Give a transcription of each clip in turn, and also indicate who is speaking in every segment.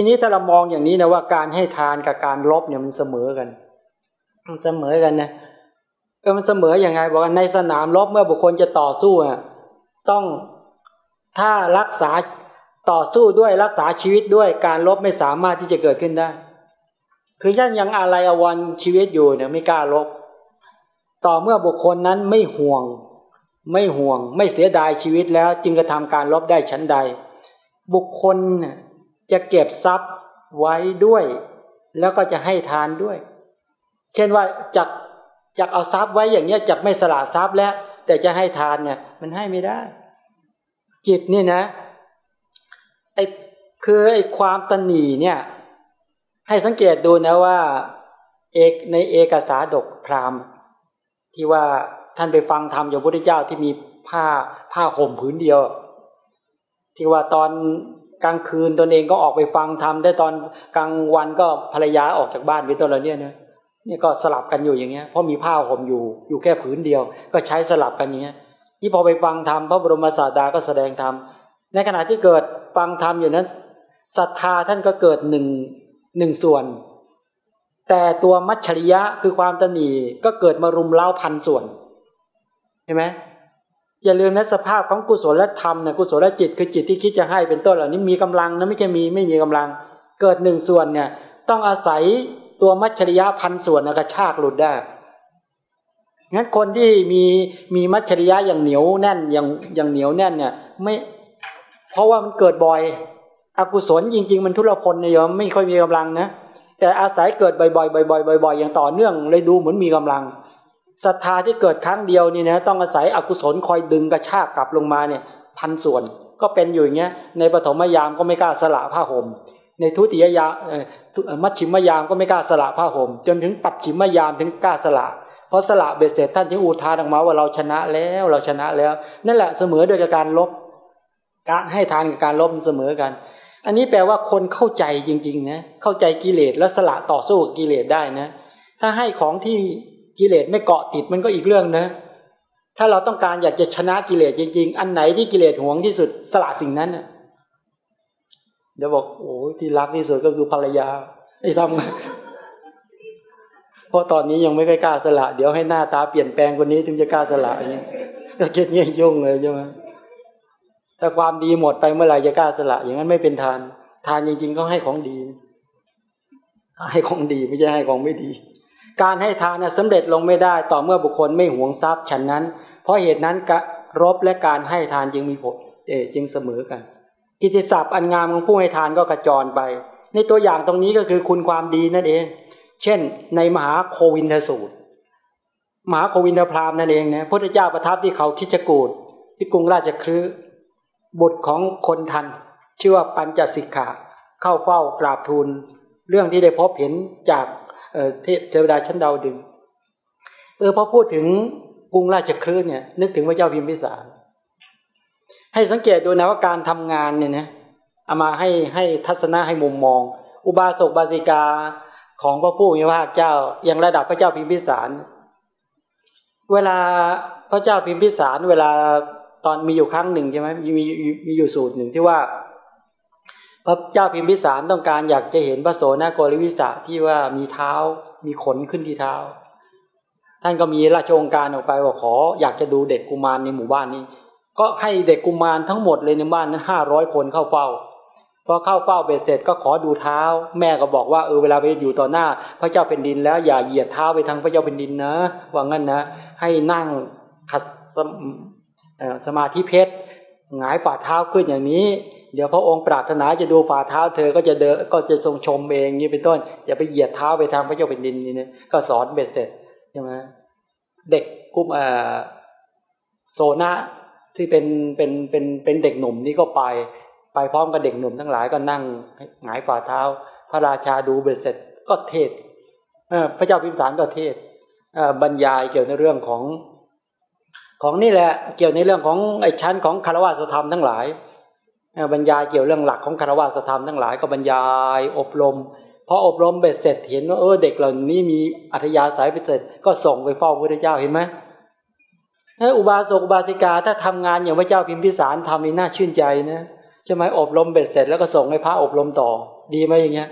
Speaker 1: ทีนี้ถ้าเรามองอย่างนี้นะว่าการให้ทานกับการลบเนี่ยมันเสมอกันมันเสมอกันนะเออมันเสมออย่างไงบอกว่าในสนามรบเมื่อบุคคลจะต่อสู้อะต้องถ้ารักษาต่อสู้ด้วยรักษาชีวิตด้วยการลบไม่สามารถที่จะเกิดขึ้นได้ คือยันยังอะไรอวันชีวิตอยู่เนี่ยไม่กล้าลบ ต่อเมื่อบุคคลนั้นไม่ห่วง ไม่ห่วง ไม่เสียดายชีวิตแล้วจึงกระทำการลบได้ชั้นใด บุคคล จะเก็บทรัพย์ไว้ด้วย แล้วก็จะให้ทานด้วย เช่นว่าจากจากเอาทรัพย์ไว้อย่างเนี้ยจากไม่สละทรัพย์แล้ว แต่จะให้ทานเนี่ยมันให้ไม่ได้ จิตนี่นะไอ้คือไอ้ความตนีเนี่ยให้สังเกตดูนะว่าเอกในเอกสาดกพราหมณ์ที่ว่าท่านไปฟังธรรมจากพระพุทธเจ้าที่มีผ้าผ้าห่มผืนเดียว ที่ว่าตอน กลางคืนตนเองก็ออกไปฟังธรรมได้ตอนกลางวันก็ภรรยาออกจากบ้านไปตัวเราเนี่ยนะนี่ก็สลับกันอยู่อย่างเงี้ยเพราะมีผ้าห่มอยู่อยู่แค่ผืนเดียว ก็ใช้สลับกันอย่างเงี้ยนี่พอไปฟังธรรมพระบรมศาสดาก็แสดงธรรมในขณะที่เกิดฟังธรรมอยู่นั้นศรัทธาท่านก็เกิดหนึ่งหนึ่งส่วน แต่ตัวมัชชริยะคือความตนีก็เกิดมารุมเล้าพันส่วนเห็นไหม อย่าลืมนะสภาพของกุศลและธรรมเนี่ยกุศลและจิตคือจิตที่คิดจะให้เป็นต้นเหล่านี้มีกำลังนะไม่ใช่มีไม่มีกำลัง เกิดหนึ่งส่วนเนี่ยต้องอาศัยตัวมัชชริยะพันส่วนกระชากหลุดได้งั้นคนที่มีมีมัชชริยะอย่างเหนียวแน่นอย่างอย่างเหนียวแน่นเนี่ยไม่เพราะว่ามันเกิดบ่อยอกุศลจริง ๆ มันทุรพลเนี่ยไม่ค่อยมีกำลังนะแต่อาศัยเกิดบ่อยๆบ่อยๆบ่อยๆอย่างต่อเนื่องเลยดูเหมือนมีกำลัง ศรัทธาที่เกิดครั้งเดียวนี่นะต้องอาศัยอกุศลคอยดึงกระชากกลับลงมาเนี่ยพันส่วนก็เป็นอยู่อย่างเงี้ยในปฐมยามก็ไม่กล้าสละผ้าห่มในทุติยยามมัชชิมยามก็ไม่กล้าสละผ้าห่มจนถึงปัจฉิมยามถึงกล้าสละ เพราะสละเบ็ดเสร็จท่านจึงอุทานออกมาว่าเราชนะแล้วเราชนะแล้ว นั่นแหละเสมอโดยการลบการให้ทานกับการลบมันเสมอกัน อันนี้แปลว่าคนเข้าใจจริงๆนะเข้าใจกิเลสและสละต่อสู้กับกิเลสได้นะ ถ้าให้ของที่ กิเลสไม่เกาะติดมันก็อีกเรื่องนะ ถ้าเราต้องการอยากจะชนะกิเลสจริง ๆ อันไหนที่กิเลสหวงที่สุดสละสิ่งนั้นเดี๋ยวบอกโอ้ที่รักที่สุดก็คือภรรยาไอ้ทำเพราะตอนนี้ยังไม่กล้าสละ เดี๋ยวให้หน้าตาเปลี่ยนแปลงคนนี้ถึงจะกล้าสละอย่างเงี้ยก็เก็ดเงี้ยยุ่งเลยใช่ไหมถ้าความดีหมดไปเมื่อไหร่จะกล้าสละ อย่างนั้นไม่เป็นทาน ทานจริงๆก็ให้ของดี ให้ของดีไม่ใช่ให้ของไม่ดี การให้ทานนะสำเร็จลงไม่ได้ต่อเมื่อบุคคลไม่หวงทรัพย์ฉันนั้น เพราะเหตุนั้นกรบและการให้ทานจึงมีผลเอจึงเสมอกัน กิติศัพท์อันงามของผู้ให้ทานก็กระจรไป ในตัวอย่างตรงนี้ก็คือคุณความดีนั่นเอง เช่น ในมหาโควินทสูตร มหาโควินทพรามนั่นเองนะพระเจ้าประทับที่เขาทิจกูดที่กรุงราชคลือบุตรของคนทัน ชื่อว่าปัญจสิกขาเข้าเฝ้ากราบทูลเรื่องที่ได้พบเห็นจาก เทวดาชั้นดาวดึง เออพอพูดถึงกรุงราชคลื่นเนี่ย นึกถึงพระเจ้าพิมพิสาร ให้สังเกตดูนะว่าการทำงานเนี่ยนะเอามาให้ให้ทัศนะให้มุมมอง อุบาสกบาสิกาของพระผู้มีพระเจ้าอย่างระดับพระเจ้าพิมพิสาร เวลาพระเจ้าพิมพิสาร เวลาตอนมีอยู่ครั้งหนึ่งใช่ไหมมีมีมีอยู่สูตรหนึ่งที่ว่า พระเจ้าพิมพิสารต้องการอยากจะเห็นพระโสนโกริวิสาที่ว่ามีเท้ามีขนขึ้นที่เท้า ท่านก็มีราชองการออกไปว่าขอ อยากจะดูเด็กกุมารในหมู่บ้านนี้ ก็ให้เด็กกุมารทั้งหมดเลยในบ้านนั้นห้าร้อยคนเข้าเฝ้าพอเข้าเฝ้าเบ็ดเสร็จก็ขอดูเท้า แม่ก็บอกว่าเออเวลาไปอยู่ต่อหน้า พระเจ้าเป็นดินแล้วอย่าเหยียดเท้าไปทางพระเจ้าเป็นดินนะว่างั้นนะ ให้นั่งขัดสมาธิเพชรหงายฝ่าเท้าขึ้นอย่างนี้ เดี๋ยวพระองค์ปรารถนาจะดูฝ่าเท้าเธอก็จะเดก็จะทรงชมเองนี่เป็นต้น อย่าไปเหยียดเท้าไปทางพระเจ้าเป็นดินนี่นะก็สอนเบ็ดเสร็จใช่ไหมเด็กกุมโซนะที่เป็นเป็นเป็นเป็นเด็กหนุ่มนี่ก็ไป ไปพร้อมกับเด็กหนุ่มทั้งหลายก็นั่งหงายฝ่าเท้า พระราชาดูเบ็ดเสร็จก็เทศพระเจ้าพิมสารก็เทศบรรยายเกี่ยวในเรื่องของของนี่แหละเกี่ยวในเรื่องของไอ้ชั้นของคารวะธรรมทั้งหลาย บรรยายเกี่ยวเรื่องหลักของคารวะธรรมทั้งหลายก็บรรยายอบรมพออบรมเบ็ดเสร็จเห็นว่าเออเด็กเหล่านี้มีอัธยาศัยไปเสร็จก็ส่งไปเฝ้าพระเจ้าเห็นไหมถ้าอุบาสกอุบาสิกาถ้าทำงานอย่างพระเจ้าพิมพิสารทำนี่น่าชื่นใจนะใช่ไหมอบรมเบ็ดเสร็จแล้วก็ส่งให้พระอบรมต่อ ดีไหมอย่างเงี้ย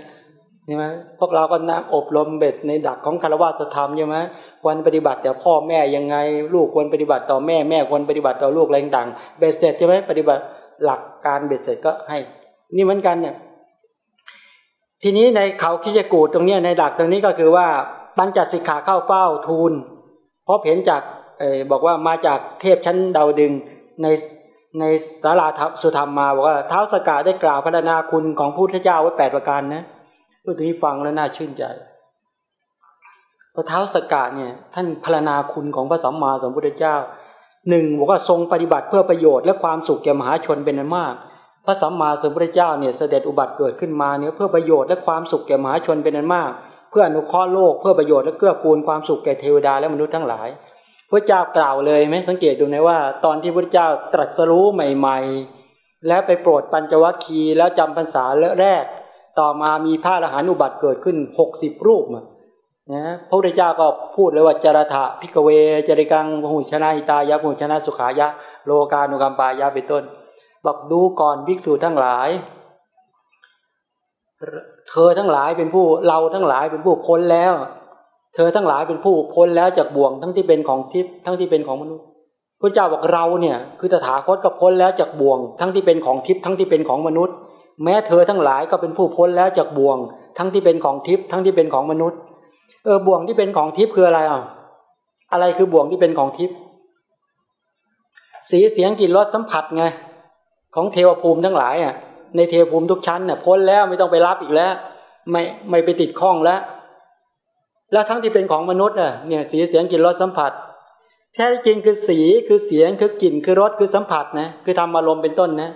Speaker 1: ใช่ไหมพวกเราก็นั่งอบรมเบ็ดในหลักของคารวะธรรมใช่ไหมควรปฏิบัติแต่พ่อแม่ยังไง ลูกควรปฏิบัติต่อแม่แม่ควรปฏิบัติต่อลูกอะไรต่างเบ็ดเสร็จใช่ไหมปฏิบัติ หลักการเบ็ดเสร็จก็ให้ นี่เหมือนกันเนี่ย ทีนี้ในเขาคิชฌกูฏตรงนี้ในหลักตรงนี้ก็คือว่าปัญจสิขะเข้าเฝ้าทูลเพราะเห็นจากอบอกว่ามาจากเทพชั้นดาวดึงในในสาราสุธรรมมาบอกว่าเท้าสกาได้กล่าวพรรณนาคุณของพุทธเจ้าไว้แปดประการนะพูดถึงฟังแล้วน่าชื่นใจพระเท้าสกาเนี่ยท่านพรรณนาคุณของพระสัมมาสัมพุทธเจ้า หนึ่งบอกว่าทรงปฏิบัติเพื่อประโยชน์และความสุขแก่มหาชนเป็นอันมาก พระสัมมาสัมพุทธเจ้าเนี่ยเสด็จอุบัติเกิดขึ้นมาเนี่ยเพื่อประโยชน์และความสุขแก่มหาชนเป็นอันมาก เพื่ออนุเคราะห์โลกเพื่อประโยชน์และเกื้อกูลความสุขแก่เทวดาและมนุษย์ทั้งหลาย พระเจ้ากล่าวเลยไหมสังเกตดูนะว่า ตอนที่พระเจ้าตรัสรู้ใหม่ ๆ แล้วไปโปรดปัญจวัคคีย์แล้วจำพรรษาแรก ต่อมามีพระอรหันต์อุบัติเกิดขึ้นหกสิบรูป นะพระพุทธเจ้าก็พูดเลยว่าจารถะพิกเวจริกังพหุชนะหิตายะพหุชนะสุขายะ โลกานุกัมปายะเป็นต้นบอกดูก่อนภิกษุทั้งหลาย เธอทั้งหลายเป็นผู้เราทั้งหลายเป็นผู้พ้นแล้ว เธอทั้งหลายเป็นผู้พ้นแล้วจากบ่วงทั้งที่เป็นของทิพย์ทั้งที่เป็นของมนุษย์พระเจ้าบอกเราเนี่ยคือตถาคตก็พ้นแล้วจากบ่วง ทั้งที่เป็นของทิพย์ทั้งที่เป็นของมนุษย์ แม้เธอทั้งหลายก็เป็นผู้พ้นแล้วจากบ่วง ทั้งที่เป็นของทิพย์ทั้งที่เป็นของมนุษย์ เออบ่วงที่เป็นของทิพย์คืออะไรอะอะไรคือบ่วงที่เป็นของทิพย์สีเสียงกลิ่นรสสัมผัสไงของเทวภูมิทั้งหลายอะในเทวภูมิทุกชั้นเนี่ยพ้นแล้วไม่ต้องไปรับอีกแล้ว ไม่ไม่ไปติดข้องแล้ว แล้วทั้งที่เป็นของมนุษย์อะเนี่ยสีเสียงกลิ่นรสสัมผัส แท้จริงคือสีคือเสียงคือกลิ่นคือรสคือสัมผัสนะคือทำอารมณ์เป็นต้นนะ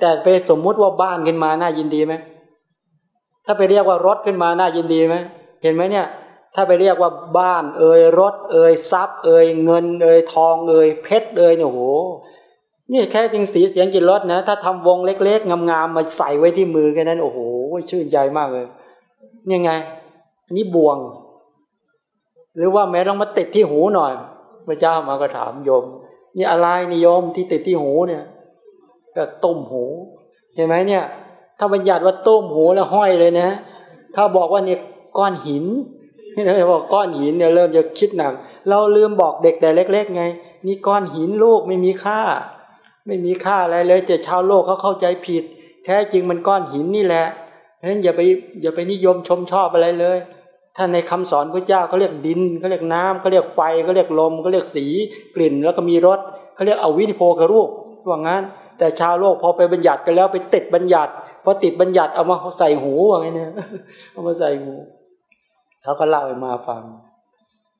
Speaker 1: แต่ไปสมมุติว่าบ้านขึ้นมาน่ายินดีไหมถ้าไปเรียกว่ารถขึ้นมาน่ายินดีไหมเห็นไหมเนี่ย ถ้าไปเรียกว่าบ้านเอ่ยรถ เอ่ยทรัพย์ เอ่ยเงิน เอ่ยทองเอ่ยเพชรเอ่ยเนี่ยโหนี่แค่จริงสีเสียงกินรสนะ ถ้าทำวงเล็กๆ งามๆมาใส่ไว้ที่มือแค่นั้น โอ้โหชื่นใจมากเลยยังไง อันนี้บวง หรือว่าแม้ต้องมาติดที่หูหน่อยพระเจ้ามาก็ถามโยม นี่อะไรนิยมที่ติดที่หูเนี่ยก็ต้มหูเห็นไหมเนี่ย ถ้าบัญญัติว่าต้มหูแล้วห้อยเลยนะ ถ้าบอกว่าเนี่ยก้อนหิน นี่เราบอกก้อนหินเนี่ยเริ่มจะคิดหนัก เราลืมบอกเด็กแต่เล็ก ๆ ไง นี่ก้อนหินลูกไม่มีค่า ไม่มีค่าอะไรเลยจะชาวโลกเขาเข้าใจผิด แท้จริงมันก้อนหินนี่แหละเพราะฉะนั้นอย่าไปอย่าไปนิยมชมชอบอะไรเลย ถ้าในคำสอนพระเจ้าเขาเรียกดินเขาเรียกน้ำเขาเรียกไฟเขาเรียกลมเขาเรียกสีกลิ่น แล้วก็มีรสเขาเรียกอวินิโพครูปว่างั้น แต่ชาวโลกพอไปบัญญัติกันแล้วไปติดบัญญัติพอติดบัญญัติเอามาใส่หูว่าไงเนี่ยเอามาใส่หู เขาก็เล่าให้มาฟัง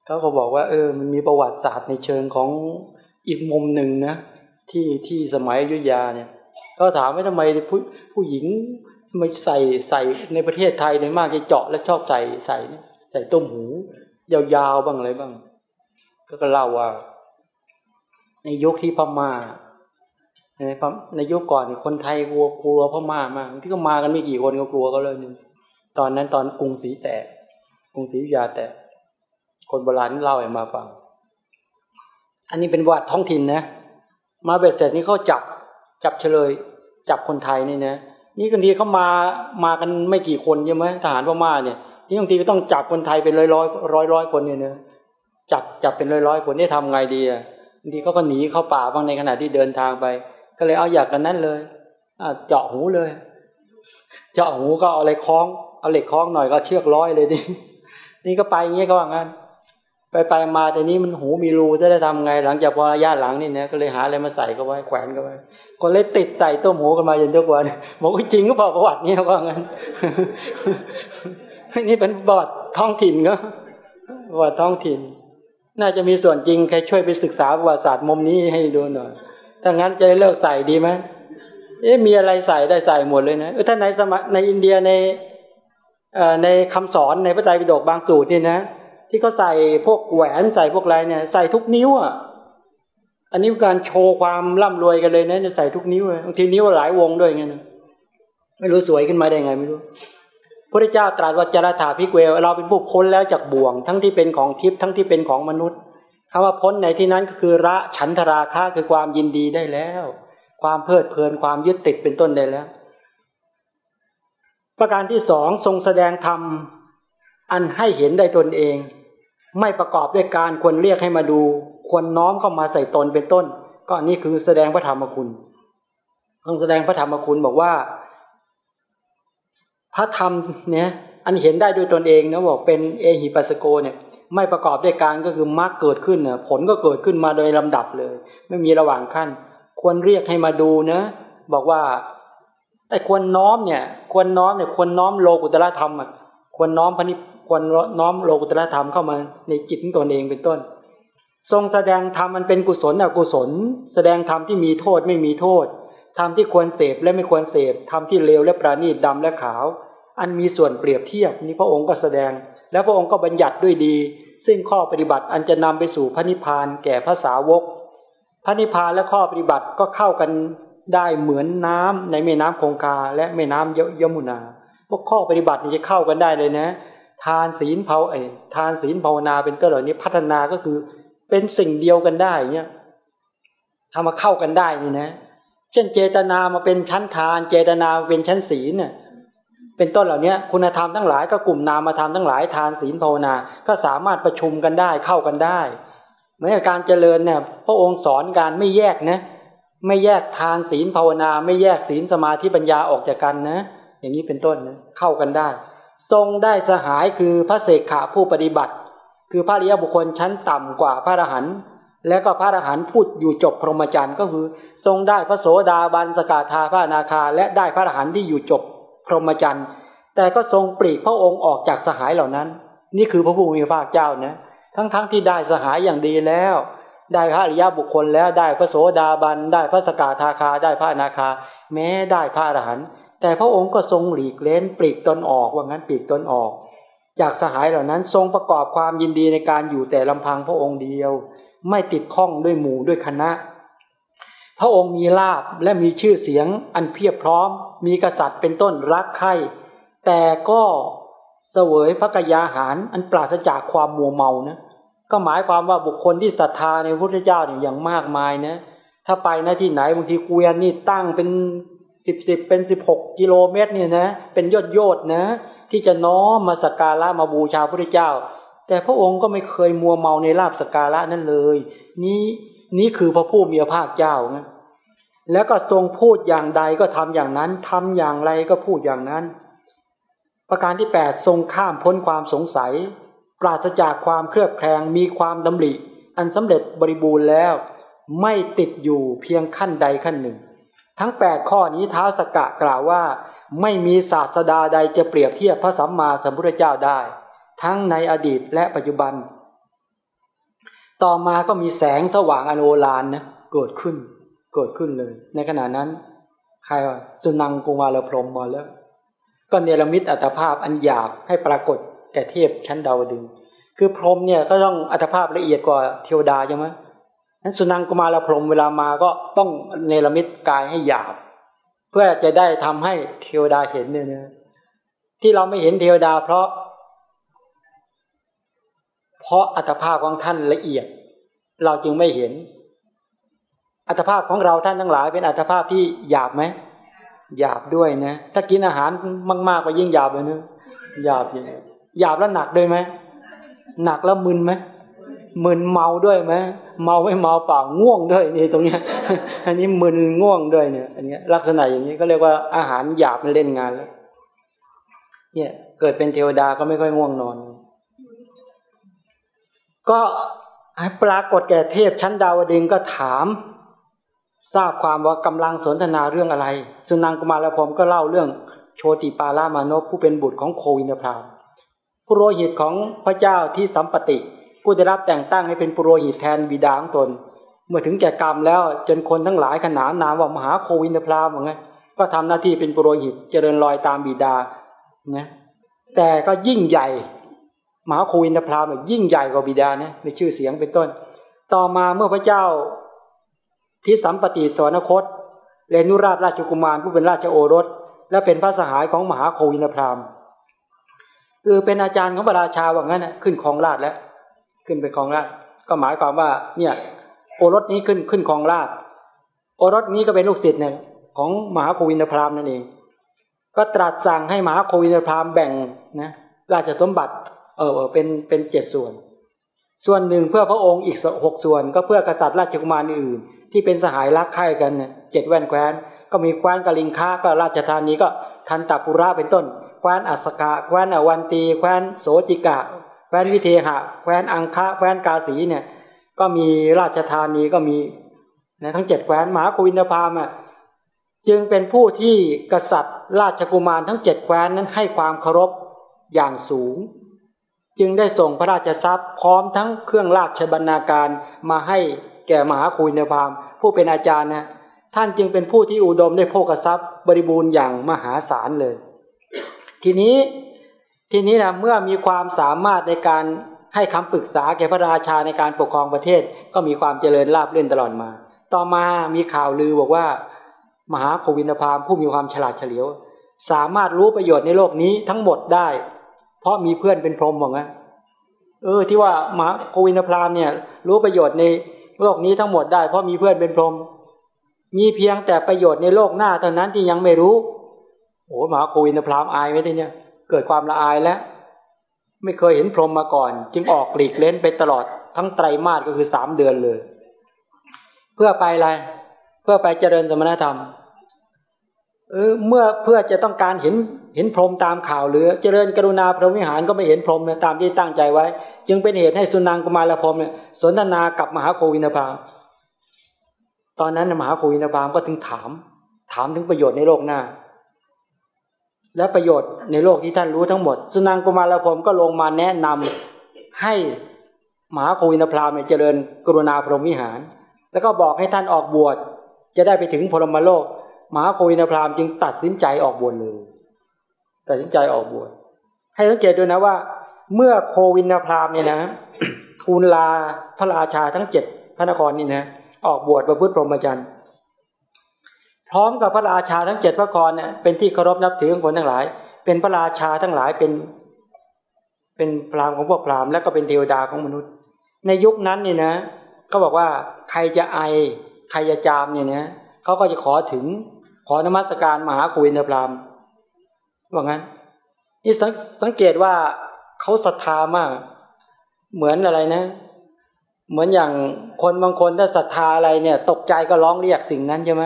Speaker 1: เขาก็บอกว่า เออ มันมีประวัติศาสตร์ในเชิงของอีกมุมหนึ่งนะที่ที่สมัยยุธยาเนี่ยเขาถามว่าทำไมผู้ผู้หญิงทำไมใส่ใส่ในประเทศไทยในมากจะเจาะและชอบใส่ใส่ใส่ต้มหู ยาวๆบ้างอะไรบ้าง ก็ก็เล่าว่า ในยุคที่พม่าในในยุคก่อนคนไทยกลัวกลัวพม่ามากที่ก็มากันไม่กี่คนก็กลัวก็เลยนึงตอนนั้นตอนกรุงศรีแตก กรุงศรีวิทยาแตกคนโบราณเล่าให้มาฟัง อันนี้เป็นวัดท้องถิ่นนะ มาเบ็ดเสร็จนี่เขาจับจับเฉลย จับคนไทยนี่นะนี่บางทีเขามามากันไม่กี่คนใช่ไหมทหารพม่าเนี่ยนี่บางทีก็ต้องจับคนไทยเป็นร้อยร้อยร้อยร้อยคนเนี่ยเนะจับจับเป็นร้อยร้อยคนนี่ทำไงดีอะบางทีเขาก็หนีเข้าป่าบ้างในขณะที่เดินทางไป ก็เลยเอาอยากกันนั้นเลยเจาะหูเลย เจาะหูก็เอาอะไรคล้องเอาเหล็กคล้องหน่อยก็เชือกร้อยเลยดิ นี่ก็ไปอย่างเงี้ยเขาว่างั้นไปไปมาแต่นี้มันหูมีรูจะได้ทำไง หลังจากพอระยะหลังนี่เนี่ยก็เลยหาอะไรมาใส่ก็ไว้แขวนก็ไว้คนเลยติดใส่ต้มหูกันมาจนทุกวันบอกว่าจริงก็พอประวัตินี่เขาว่างั้นนี่เป็นประวัติท้องถิ่นก็ประวัติท้องถิ่น น่าจะมีส่วนจริงใครช่วยไปศึกษาประวัติศาสตร์มุมนี้ให้ดูหน่อยถ้างั้นจะได้เลิกใส่ดีไหมเอ๊ะมีอะไรใส่ได้ใส่หมดเลยนะเออถ้าในสมัยในอินเดียใน ในคำสอนในพระไตรปิฎกบางสูตรเนี่ยนะ ที่เขาใส่พวกแหวนใส่พวกอะไรเนี่ย ใส่ทุกนิ้วอะอันนี้การโชว์ความร่ำรวยกันเลยนะใส่ทุกนิ้วบางทีนิ้วหลายวงด้วยไงนะไม่รู้สวยขึ้นมาได้ไงไม่รู้พระเจ้าตรัสว่าจาถาพิเวลเราเป็นผู้พ้นแล้วจากบ่วง ทั้งที่เป็นของทิพย์ทั้งที่เป็นของมนุษย์คำว่าพ้นในที่นั้นก็คือระฉันทราคะคือความยินดีได้แล้ว ความเพลิดเพลินความยึดติดเป็นต้นได้แล้ว ประการที่สองทรงแสดงธรรมอันให้เห็นได้ตนเอง ไม่ประกอบด้วยการควรเรียกให้มาดู ควรน้อมเข้ามาใส่ตนเป็นต้น ก็นี่คือแสดงพระธรรมคุณทรงแสดงพระธรรมคุณบอกว่า พระธรรมเนี่ยอันเห็นได้ด้วยตนเองนะบอกเป็นเอหิปัสโกเนี่ยไม่ประกอบด้วยการก็คือมรรคเกิดขึ้นเนี่ยผลก็เกิดขึ้นมาโดยลำดับเลย ไม่มีระหว่างขั้น ควรเรียกให้มาดูนะบอกว่า ไอ้ควรน้อมเนี่ยควรน้อมเนี่ยควรน้อมโลกุตละธรรมอะควรน้อมพระนิควรน้อมโลกุตละธรรมเข้ามาในจิตของตนเองเป็นต้น ทรงแสดงธรรมมันเป็นกุศลอกุศล แสดงธรรมที่มีโทษไม่มีโทษธรรมที่ควรเสพและไม่ควรเสพธรรมที่เลวและประณีตดำและขาว อันมีส่วนเปรียบเทียบนี้พระองค์ก็แสดง แล้วพระองค์ก็บัญญัติด้วยดี ซึ่งข้อปฏิบัติอันจะนำไปสู่พระนิพพานแก่พระสาวก พระนิพพานและข้อปฏิบัติก็เข้ากัน ได้เหมือนน้ำในแม่น้ำคงคาและแม่น้ำยมุนา พวกข้อปฏิบัตินี่จะเข้ากันได้เลยนะ ทานศีลเผาเอทานศีลภาวนาเป็นต้นเหล่านี้พัฒนาก็คือเป็นสิ่งเดียวกันได้เนี่ยทำมาเข้ากันได้นี่นะ เช่นเจตนามาเป็นชั้นทาน เจตนาเป็นชั้นศีลเนี่ยเป็นต้นเหล่านี้คุณธรรมทั้งหลายก็กลุ่มนามธรรมทั้งหลายทานศีลภาวนา ก็สามารถประชุมกันได้เข้ากันได้เหมือนการเจริญเนี่ยพระองค์สอนการไม่แยกนะ ไม่แยกทานศีลภาวนา ไม่แยกศีลสมาธิปัญญาออกจากกันนะ อย่างนี้เป็นต้นนะเข้ากันได้ ทรงได้สหายคือพระเสกขาผู้ปฏิบัติ คือพระริยบุคคลชั้นต่ำกว่าพระอรหันต์แล้วก็พระอรหันต์พูดอยู่จบพรหมจรรย์ก็คือ ทรงได้พระโสดาบันสกาธาพระนาคา และได้พระอรหันต์ที่อยู่จบพรหมจรรย์แต่ก็ทรงปลีกพระองค์ออกจากสหายเหล่านั้น นี่คือพระผู้มีพระเจ้านะทั้งๆทที่ได้สหายอย่างดีแล้ว ได้พระอริยบุคคลแล้วได้พระโสดาบัน ได้พระสกาธาคาได้พระนาคา แม้ได้พระอรหันต์แต่พระองค์ก็ทรงหลีกเล้นปลีกตนออกว่างั้นปลีกตนออก จากสหายเหล่านั้นทรงประกอบความยินดีในการอยู่แต่ลำพังพระองค์เดียว ไม่ติดข้องด้วยหมู่ด้วยคณะ พระองค์มีลาบและมีชื่อเสียงอันเพียบพร้อม มีกษัตริย์เป็นต้นรักใคร่แต่ก็เสวยพระกยาหารอันปราศจากความมัวเมานะ ก็หมายความว่าบุคคลที่ศรัทธาในพระพุทธเจ้าเนี่ยอย่างมากมายนะถ้าไปนะที่ไหนบางทีเกวียนนี่ตั้งเป็นสิบสิบเป็นสิบหกกิโลเมตรเนี่ยนะเป็นยอดยอดนะ ที่จะน้อมมาสักการะมาบูชาพระพุทธเจ้า แต่พระองค์ก็ไม่เคยมัวเมาในลาบสการะนั้นเลย นี้นี้คือพระผู้มีพระภาคเจ้านะแล้วก็ทรงพูดอย่างใดก็ทำอย่างนั้นทำอย่างไรก็พูดอย่างนั้น ประการที่ 8 ทรงข้ามพ้นความสงสัย ปราศจากความเครือบแคลงมีความดำริ อันสำเร็จบริบูรณ์แล้ว ไม่ติดอยู่เพียงขั้นใดขั้นหนึ่ง ทั้ง 8 ข้อนี้ท้าวสกกะกล่าวว่า ไม่มีศาสดาใดจะเปรียบเทียบพระสัมมาสัมพุทธเจ้าได้ ทั้งในอดีตและปัจจุบัน ต่อมาก็มีแสงสว่างอโนลานนะเกิดขึ้นเกิดขึ้นเลย ในขณะนั้น ใครว่าสุนังกุมารพรมมาแล้ว ก็เนรมิตอัตภาพอันหยาบให้ปรากฏ แก่เทพชั้นดาวดึง คือพรหมเนี่ยก็ต้องอัตภาพละเอียดกว่าเทวดาใช่ไหมนั้นสุนังกุมารพรหมเวลามาก็ต้องเนรมิตกายให้หยาบ เพื่อจะได้ทำให้เทวดาเห็นเนี่ยที่เราไม่เห็นเทวดาเพราะ เพราะอัตภาพของท่านละเอียด เราจึงไม่เห็น อัตภาพของเราท่านทั้งหลาย เป็นอัตภาพที่หยาบไหมหยาบด้วยนะ ถ้ากินอาหารมากๆก็ยิ่งหยาบเลยนะหยาบอย่างนี้ หยาบแล้วหนักด้วยไหมหนักแล้วมึนไหมมึนเมาด้วยไหมเมาไม่เมาเปล่าง่วงด้วยนี่ตรงเนี้ยอันนี้มึนง่วงด้วยเนี่ย อันนี้ลักษณะอย่างนี้ก็เรียกว่าอาหารหยาบมันเล่นงานแล้วเนี่ยเกิดเป็นเทวดาก็ไม่ค่อยง่วงนอน ก็ปรากฏแก่เทพชั้นดาวดึงก็ถาม ทราบความว่ากำลังสนทนาเรื่องอะไร สุนังกุมารพรมก็เล่าเรื่องโชติปาลามานพผู้เป็นบุตรของโควินพราม ปุโรหิตของพระเจ้าที่สัมปติ ผู้ได้รับแต่งตั้งให้เป็นปุโรหิตแทนบิดาของตน เมื่อถึงแก่กรรมแล้วจนคนทั้งหลายขนานนามว่ามหาโควินพรามว่าไงก็ทำหน้าที่เป็นปุโรหิตเจริญรอยตามบิดานะแต่ก็ยิ่งใหญ่มหาโควินทพรามยิ่งใหญ่กว่าบิดาเนี่ยในชื่อเสียงเป็นต้น ต่อมาเมื่อพระเจ้าที่สัมปติสวนคตเลนุราชราชกุมารผู้เป็นราชโอรส และเป็นพระสหายของมหาโควินพราม คือเป็นอาจารย์ของพระราชาว่างั้นขึ้นครองราชแล้ว ขึ้นไปครองราชก็หมายความว่า เนี่ยโอรสนี้ขึ้นขึ้นครองราชโอรสนี้ก็เป็นลูกศิษย์เนี่ยของมหาโควินพรามนั่นเอง ก็ตรัสสั่งให้มหาโควินพรามแบ่งนะราชสมบัติเออเป็นเป็นเจ็ดส่วน ส่วนหนึ่งเพื่อพระองค์อีกหกส่วน ก็เพื่อกษัตริย์ราชกุมารอื่น ที่เป็นสหายรักใคร่กันเจ็ดแว่นแคว้น ก็มีแคว้นกลิงค้าก็ราชธานีก็ทันตปุระเป็นต้น แคว้นอัสกะแคว้นอวันตีแคว้นโสจิกะแคว้นวิเทหะแคว้นอังคะแคว้นกาสีเนี่ย ก็มีราชธานีก็มีนะทั้งเจ็ดแคว้นมหาควินพามอะจึงเป็นผู้ที่กษัตริย์ ราชกุมารทั้งเจ็ดแคว้นนั้นให้ความเคารพอย่างสูง จึงได้ส่งพระราชทรัพย์พร้อมทั้งเครื่องราชบรรณาการมาให้แก่มหาคุยนพามผู้เป็นอาจารย์นะท่านจึงเป็นผู้ที่อุดมด้วยโภกทรัพย์บริบูรณ์อย่างมหาศาลเลย ทีนี้ทีนี้นะเมื่อมีความสามารถในการให้คำปรึกษาแก่พระราชาในการปกครองประเทศ ก็มีความเจริญราบเรื่อนตลอดมา ต่อมามีข่าวลือบอกว่า มหาโควินพามผู้มีความฉลาดเฉลียว สามารถรู้ประโยชน์ในโลกนี้ทั้งหมดได้ เพราะมีเพื่อนเป็นพรหมบอกงั้นเออที่ว่ามหาโควินพรามเนี่ย รู้ประโยชน์ในโลกนี้ทั้งหมดได้ เพราะมีเพื่อนเป็นพรหมมีเพียงแต่ประโยชน์ในโลกหน้าเท่านั้นที่ยังไม่รู้ โอ้มหาโควินพรามอายไว้ที่เนี่ย เกิดความละอายแล้ว ไม่เคยเห็นพรหมมาก่อน จึงออกหลีกเล่นไปตลอดทั้งไตรมาสก็คือสามเดือนเลย เพื่อไปอะไร เพื่อไปเจริญสมณธรรมเออเมื่อเพื่อจะต้องการเห็นเห็นพรหมตามข่าวหรือเจริญกรุณาพรหมวิหารก็ไม่เห็นพรหมตามที่ตั้งใจไว้ จึงเป็นเหตุให้สุนังกุมารพรหมเนี่ยสนทนากับมหาโควินพามตอนนั้นมหาโควินพามก็ถึงถาม ถามถึงประโยชน์ในโลกหน้า และประโยชน์ในโลกที่ท่านรู้ทั้งหมด สุนังกุมารพรมก็ลงมาแนะนำให้มหาโควินพรามเนี่ยเจริญกรุณาพรหมวิหาร แล้วก็บอกให้ท่านออกบวชจะได้ไปถึงพรหมโลกมหาโควินพรามจึงตัดสินใจออกบวชเลย ตัดสินใจออกบวชให้สังเกตด้วยนะว่า เมื่อโควินพรามเนี่ยนะทูลลาพระราชาทั้งเจ็ดพระนครนี่นะออกบวชประพฤติพรหมจรรย์ พร้อมกับพระราชาทั้งเจ็ดพระกรเนี่ยเป็นที่เคารพนับถือของคนทั้งหลาย เป็นพระราชาทั้งหลายเป็น เป็นพรามของพวกพรามและก็เป็นเทวดาของมนุษย์ ในยุคนั้นเนี่ยนะก็บอกว่าใครจะไอใครจะจามเนี่ยนะเขาก็จะขอถึงขอนมัสการมหาคุวินพรามว่างั้น นี่สังเกตว่าเขาศรัทธามาก เหมือนอะไรนะ เหมือนอย่างคนบางคนถ้าศรัทธาอะไรเนี่ย ตกใจก็ร้องเรียกสิ่งนั้นใช่ไหม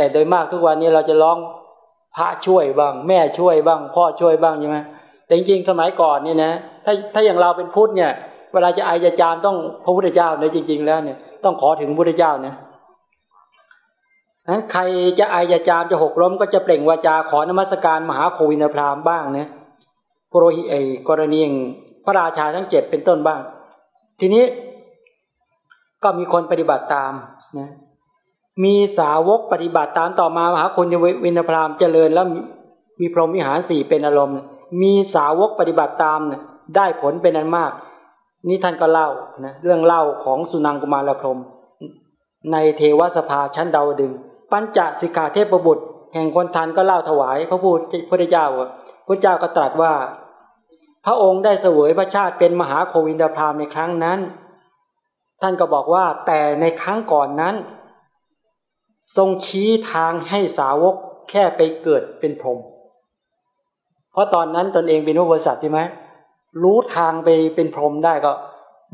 Speaker 1: แต่โดยมากทุกวันนี้เราจะร้องพระช่วยบ้าง แม่ช่วยบ้าง พ่อช่วยบ้างใช่ไหมแต่จริงๆสมัยก่อนเนี่ยนะถ้าถ้าอย่างเราเป็นพุทธเนี่ย เวลาจะไอจะจามต้องพระพุทธเจ้าเนี่ยจริง ๆ แล้วเนี่ยต้องขอถึงพระพุทธเจ้าเนี่ยนั้นใครจะอายจามจะหกล้มก็จะเปล่งวาจาขอนมัสการมหาโควินพรามบ้างนะโปรหิไอกรณีอย่างพระราชาทั้งเจ็ดเป็นต้นบ้าง ทีนี้ก็มีคนปฏิบัติตามนะ มีสาวกปฏิบัติตามต่อมามหาคนวินพรามเจริญแล้วมีพรหมวิหารสี่เป็นอารมณ์ มีสาวกปฏิบัติตามนะได้ผลเป็นอันมาก นี่ท่านก็เล่านะเรื่องเล่าของสุนังกุมารพรหมในเทวสภาชั้นดาวดึง ปัญจสิกขาเทพบุตร แห่งคนทันก็เล่าถวาย พระพุทธเจ้าพระเจ้าก็ตรัสว่า พระองค์ได้เสวยพระชาติเป็นมหาโควินดาพรามในครั้งนั้น ท่านก็บอกว่าแต่ในครั้งก่อนนั้น ทรงชี้ทางให้สาวกแค่ไปเกิดเป็นพรหมเพราะตอนนั้นตนเองเป็นพระบริษัทใช่ไหมรู้ทางไปเป็นพรหมได้ก็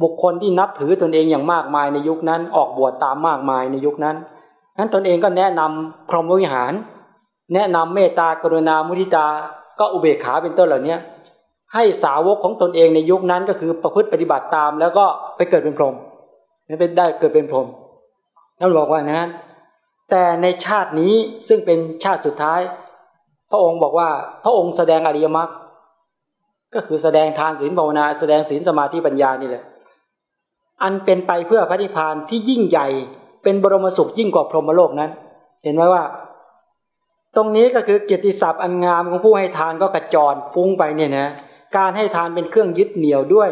Speaker 1: บุคคลที่นับถือตนเองอย่างมากมายในยุคนั้น ออกบวชตามมากมายในยุคนั้นนั้นตนเองก็แนะนำพรหมวิหาร แนะนำเมตตากรุณามุทิตา ก็อุเบกขาเป็นต้นเหล่านี้ให้สาวกของตนเองในยุคนั้นก็คือประพฤติปฏิบัติตาม แล้วก็ไปเกิดเป็นพรหมนั่นเป็นได้เกิดเป็นพรหมนั่นบอกว่านั้น แต่ในชาตินี้ซึ่งเป็นชาติสุดท้าย พระองค์บอกว่าพระองค์แสดงอริยมรรคก็คือแสดงทานศีลภาวนา แสดงศีลสมาธิปัญญานี่แหละอันเป็นไปเพื่อพระนิพพานที่ยิ่งใหญ่เป็นบรมสุขยิ่งกว่าพรหมโลกนั้น เห็นไหมว่า ตรงนี้ก็คือเกียรติศัพท์อันงามของผู้ให้ทานก็กระจรฟุ้งไปเนี่ยนะการให้ทานเป็นเครื่องยึดเหนี่ยวด้วย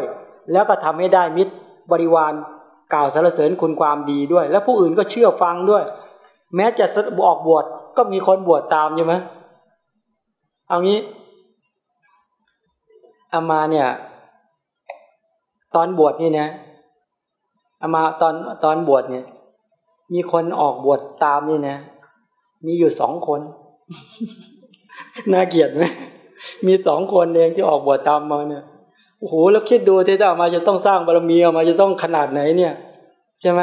Speaker 1: แล้วก็ทำให้ได้มิตรบริวารกล่าวสรรเสริญคุณความดีด้วย แล้วผู้อื่นก็เชื่อฟังด้วย แม้จะออกบวชก็มีคนบวชตามใช่ไหมเอางี้อามาเนี่ย ตอนบวชนี่นะอามาตอนตอนบวชเนี่ย มีคนออกบวชตามนี่นะ มีอยู่สองคน น่าเกลียดไหมมีสองคนเองที่ออกบวชตามมาเนี่ยโอ้โหแล้วคิดดูที่ถ้ามาจะต้องสร้างบารมีออกมาจะต้องขนาดไหนเนี่ย ใช่ไหม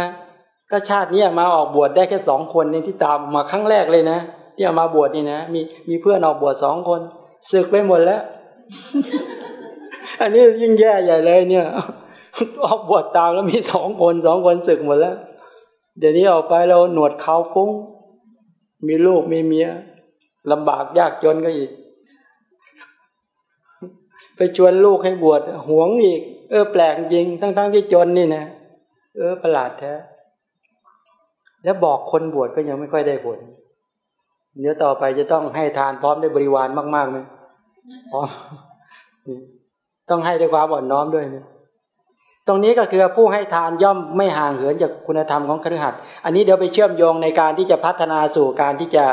Speaker 1: ก็ชาตินี้มาออกบวชได้แค่สองคนเองที่ตามมาครั้งแรกเลยนะ ที่เอามาบวชนี่นะมีมีเพื่อนออกบวชสองคนศึกไปหมดแล้ว อันนี้ยิ่งแย่ใหญ่เลยเนี่ย ออกบวชตามแล้วมีสองคนสองคนศึกหมดแล้ว เดี๋ยวนี้ออกไปเราหนวดเขาฟุ้ง มีลูกมีเมียลำบากยากจนก็อีก ไปชวนลูกให้บวชหวงอีก เออแปลกจริง ทั้งๆทที่จนนี่นะเออประหลาดแท้ แล้วบอกคนบวชก็ยังไม่ค่อยได้ผล เดี๋ยวต่อไปจะต้องให้ทานพร้อมด้วยบริวารมากๆไหมพร้อมต้องให้ด้วยความอ่อนน้อมด้วยนะตรงนี้ก็คือผู้ให้ทานย่อมไม่ห่างเหินจากคุณธรรมของครหัสอันนี้เดี๋ยวไปเชื่อมโยงในการที่จะพัฒนาสู่การที่จะ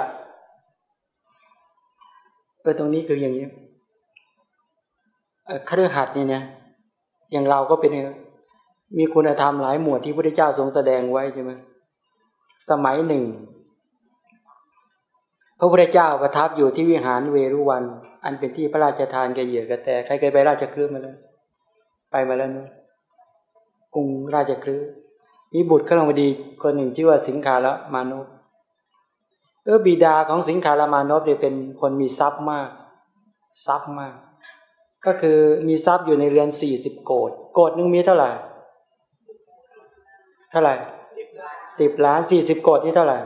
Speaker 1: เออตรงนี้คืออย่างนี้ครหัสนี่เนี่ยอย่างเราก็เป็นมีคุณธรรมหลายหมวดที่พระพุทธเจ้าทรงแสดงไว้ใช่ไหม สมัยหนึ่ง พระพุทธเจ้าประทับอยู่ที่วิหารเวรุวัน อันเป็นที่พระราชทานแก่เหยื่อกระแตใครเคยไปราชคลือมาแล้วไปมาแล้วนะกรุงราชคลือมีบุตรขลงดีคนหนึ่งชื่อว่าสิงคาระมานพเออบิดาของสิงคารามานพเนี่ยเป็นคนมีทรัพย์มาก ทรัพย์มาก ก็คือมีทรัพย์อยู่ในเรือนสี่สิบโกดโกดหนึ่งมีเท่าไหร่ เท่าไหร่ สิบล้านสี่สิบกดนี่เท่าไหร่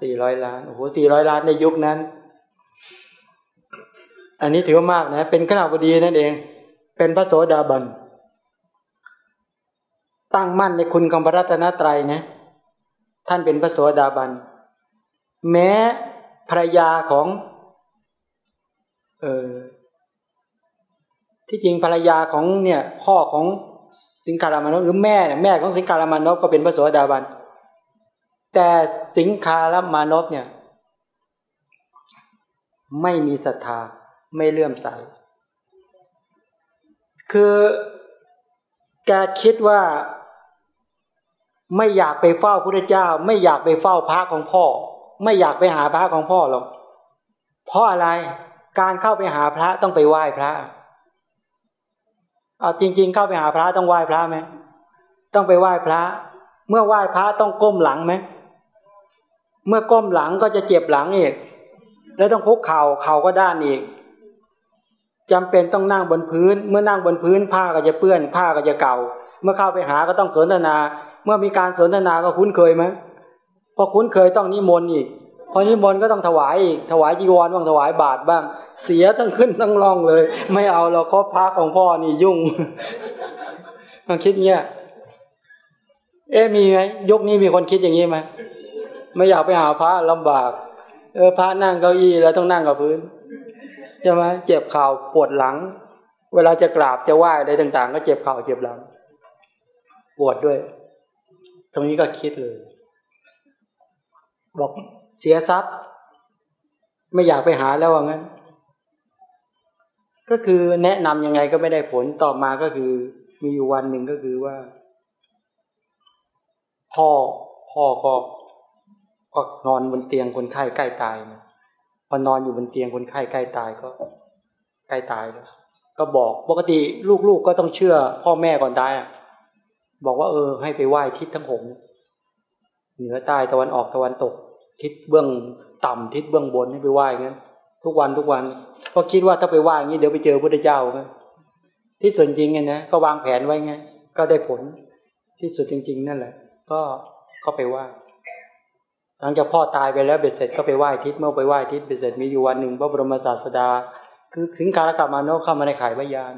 Speaker 1: สี่ร้อยล้านโอ้โหสี่ร้อยล้านในยุคนั้น อันนี้ถือว่ามากนะ เป็นขนาบดีนั่นเอง เป็นพระโสดาบัน ตั้งมั่นในคุณของพระรัตนตรัยนะท่านเป็นพระโสดาบัน แม้ภรรยาของ เออที่จริงภรรยาของเนี่ย พ่อของ สิงคารามานพหรือแม่เนี่ยแม่ของสิงคารามานพก็เป็นพระโสดาบัน แต่สิงคารามานพเนี่ย ไม่มีศรัทธาไม่เลื่อมใส คือแกคิดว่าไม่อยากไปเฝ้าพระเจ้า ไม่อยากไปเฝ้าพระของพ่อ ไม่อยากไปหาพระของพ่อหรอกเพราะอะไรการเข้าไปหาพระต้องไปไหว้พระ เอาจริง ๆ เข้าไปหาพระต้องไหว้พระไหมต้องไปไหว้พระ เมื่อไหว้พระต้องก้มหลังไหมเมื่อก้มหลังก็จะเจ็บหลังอีก แล้วต้องพุกเข่าเข่าก็ด้านอีกจำเป็นต้องนั่งบนพื้น เมื่อนั่งบนพื้นผ้าก็จะเปื้อนผ้าก็จะเก่า เมื่อเข้าไปหาก็ต้องสนทนา เมื่อมีการสนทนาก็คุ้นเคยไหมพอคุ้นเคยต้องนิมนต์อีก พอนิมนต์ก็ต้องถวายอีกถวายจีวรบ้างถวายบาตรบ้าง เสียทั้งขึ้นทั้งล่องเลย ไม่เอาเราก็พระของพ่อนี่ยุ่งต้องคิดเงี้ยเอ๊มีไหมยกนี้มีคนคิดอย่างนี้ไหมไม่อยากไปหาพระลำบาก เออพระนั่งเก้าอี้แล้วต้องนั่งกับพื้นใช่ไหมเจ็บเข่าปวดหลัง เวลาจะกราบจะไหว้อะไรต่าง ๆ ก็เจ็บเข่าเจ็บหลัง ปวดด้วย ตรงนี้ก็คิดเลยบอก เสียทรัพย์ ไม่อยากไปหาแล้วว่างั้น ก็คือแนะนํำยังไงก็ไม่ได้ผลต่อมาก็คือมีอยู่วันหนึ่งก็คือว่า พ่อพ่อก็ก็นอนบนเตียงคนไข้ใกล้ตายนะพอนอนอยู่บนเตียงคนไข้ใกล้ตายก็ ใกล้ตายแล้วก็บอกปกติลูกๆกก็ต้องเชื่อ พ่อแม่ก่อนตายอะ บอกว่าเออ ให้ไปไหว้ทิศทั้งหกเหนือใต้ตะวันออกตะวันตก ทิศเบื้องต่ำทิศเบื้องบนให้ไปไหว้งั้น ทุกวันทุกวันเพราะคิดว่าถ้าไปไหว้อย่างนี้เดี๋ยวไปเจอพระเจ้าที่ส่วนจริงไงนะก็วางแผนไว้ไงก็ได้ผลที่สุดจริง ๆ นั่นแหละ ก็ก็ไปไหว้หลังจากพ่อตายไปแล้วเบ็ดเสร็จก็ไปไหว้ทิศเมื่อไปไหว้ทิศเบ็ดเสร็จมีอยู่วันหนึ่งพระบรมศาสดา คือสิงการกรรมาโนเข้ามาในข่ายพยาน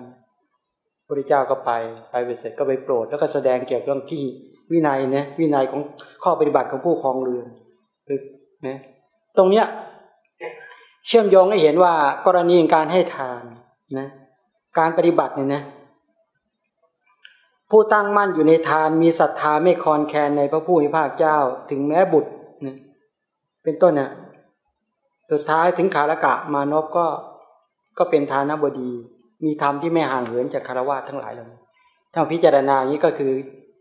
Speaker 1: พระเจ้าก็ไปไปเบ็ดเสร็จก็ไปโปรด แล้วก็แสดงเกี่ยวกับเรื่องที่วินัยนะวินัยของข้อปฏิบัติของผู้ครองเรือนคือ นะตรงเนี้ยเชื่อมโยงให้เห็นว่ากรณีการให้ทานนะการปฏิบัติเนี่ยนะผู้ตั้งมั่นอยู่ในทานมีศรัทธาไม่คอนแคนในพระผู้มีพระเจ้า ถึงแม้บุตรนะเป็นต้นนะ่ะสุดท้ายถึงขารกะมานพก็ก็เป็นทานบดี มีธรรมที่ไม่ห่างเหินจากคารวะทั้งหลายเลยถ้าพิจารณาอย่างนี้ก็คือ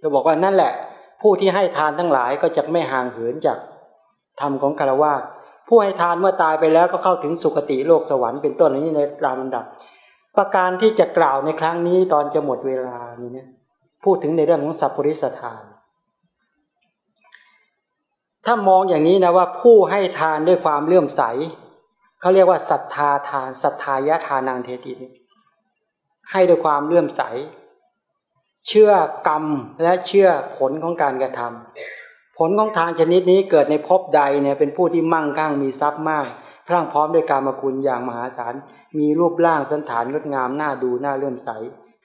Speaker 1: จะบอกว่านั่นแหละ ผู้ที่ให้ทานทั้งหลายก็จะไม่ห่างเหินจาก ธรรมของคารวะผู้ให้ทานเมื่อตายไปแล้วก็เข้าถึงสุคติโลกสวรรค์เป็นต้นนี้ในตามลำดับ ประการที่จะกล่าวในครั้งนี้ตอนจะหมดเวลานี้นะพูดถึงในเรื่องของสัพพุริสทาน ถ้ามองอย่างนี้นะว่าผู้ให้ทานด้วยความเลื่อมใสเขาเรียกว่าศรัทธาทานศรัทธายะทานังเทติให้ด้วยความเลื่อมใส เชื่อกรรมและเชื่อผลของการกระทำผ ลของทานชนิดนี้เกิดในภพใดเนี่ยเป็นผู้ที่มั่งคั่งมีทรัพย์มากพรั่งพร้อมด้วยการมาคุณอย่างมหาศาลมีรูปร่างสันฐานงดงามน่าดูน่าเลื่อมใส